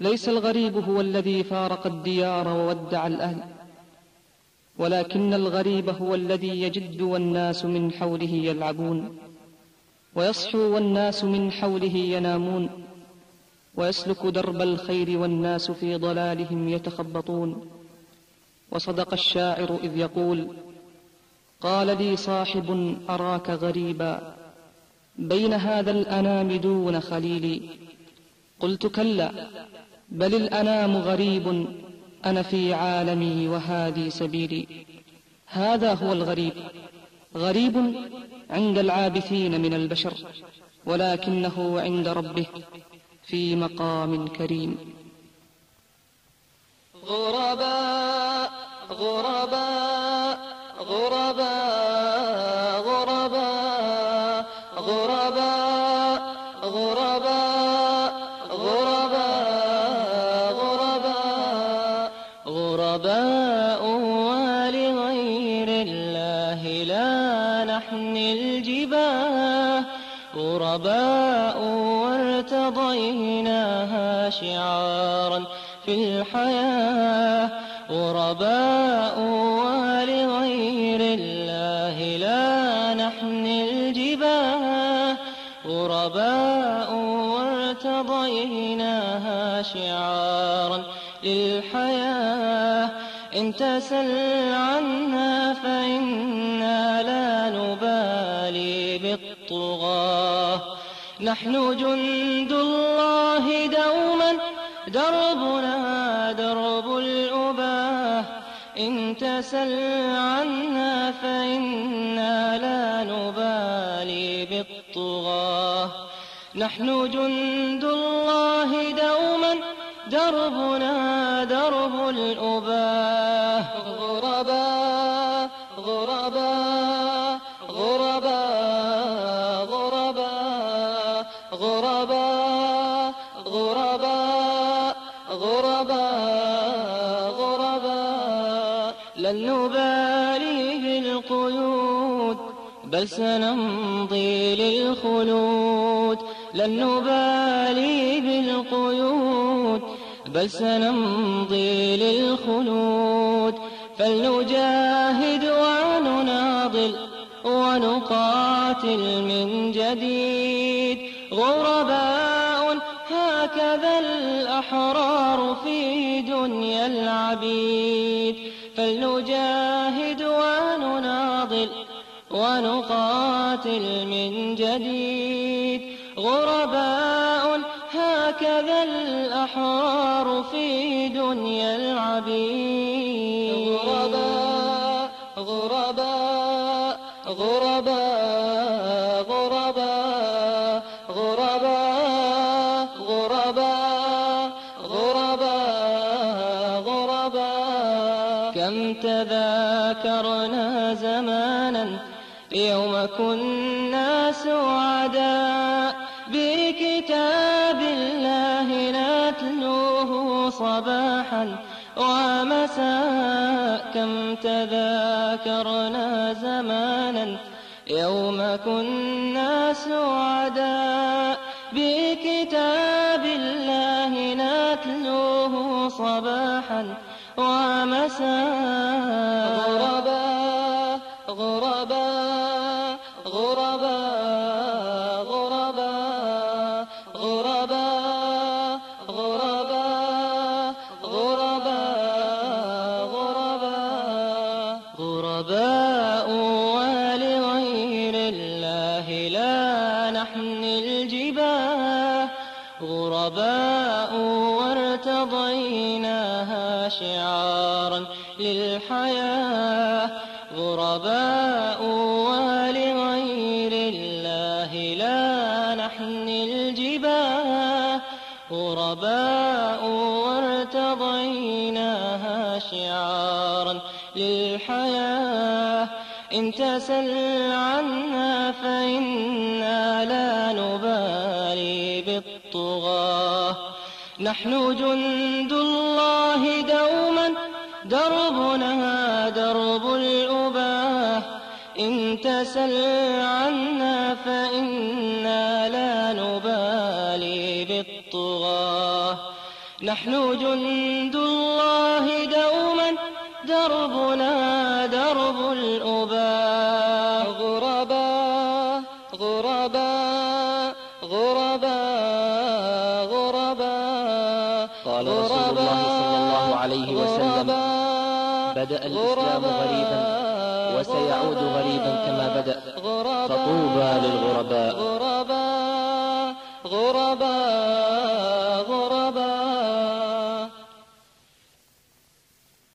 ليس الغريب هو الذي فارق الديار وودع الأهل ولكن الغريب هو الذي يجد والناس من حوله يلعبون ويصحو والناس من حوله ينامون ويسلك درب الخير والناس في ضلالهم يتخبطون. وصدق الشاعر إذ يقول قال لي صاحب أراك غريبا بين هذا الأنام دون خليلي قلت كلا بل الأنام غريب أنا في عالمي وهذه سبيلي. هذا هو الغريب. غريب عند العابثين من البشر ولكنه عند ربه في مقام كريم. غرباء غرباء غرباء غرباء غرباء غرباء نحمي الجباه غرباء وارتضيناها شعارا في الحياة غرباء ولغير الله لا نحمي الجباه غرباء وارتضيناها شعارا للحياة إن تسل عنا فإنا لا نبالي بالطغاة. نحن جند الله دوما دربنا درب الأباة. إن تسل عنا فإنا لا نبالي بالطغاة. نحن جند الله دوما دربنا درب الأباة. غرباء غرباء غرباء غرباء غرباء لن نبالي بالقيود بل سنمضي للخلود. لن نبالي بالقيود بل سنمضي للخلود. فلنجاهد ونناضل ونقاتل من جديد. غرباء هكذا الأحرار في دنيا العبيد. فلنجاهد ونناضل ونقاتل من جديد. غرباء هكذا الأحرار في دنيا العبيد. غرباء غرباء غرباء غرباء. تذاكرنا زمانا يوم كنا سعداء بكتاب الله نتلوه صباحا ومساء كم تذاكرنا زمانا يوم كنا سعداء بكتاب صباحا ومساء. غربا غربا غربا غربا غربا. شعارا للحياة غرباء ولغير الله لا نحمي الجباه. غرباء وارتضيناها شعارا للحياة إن تسل عنا فإنا لا نبالي بالطغاة. نحن جند الله دوما دربنا درب الأباه إن تسل عنا فإنا لا نبالي بالطغاة. نحن جند الله دوما دربنا درب غرباء غرباء غرباء غرباء. قال رسول الله صلى الله عليه وسلم بدأ الإسلام غريبا وسيعود غريبا كما بدأ فطوبى للغرباء. غرباء غرباء.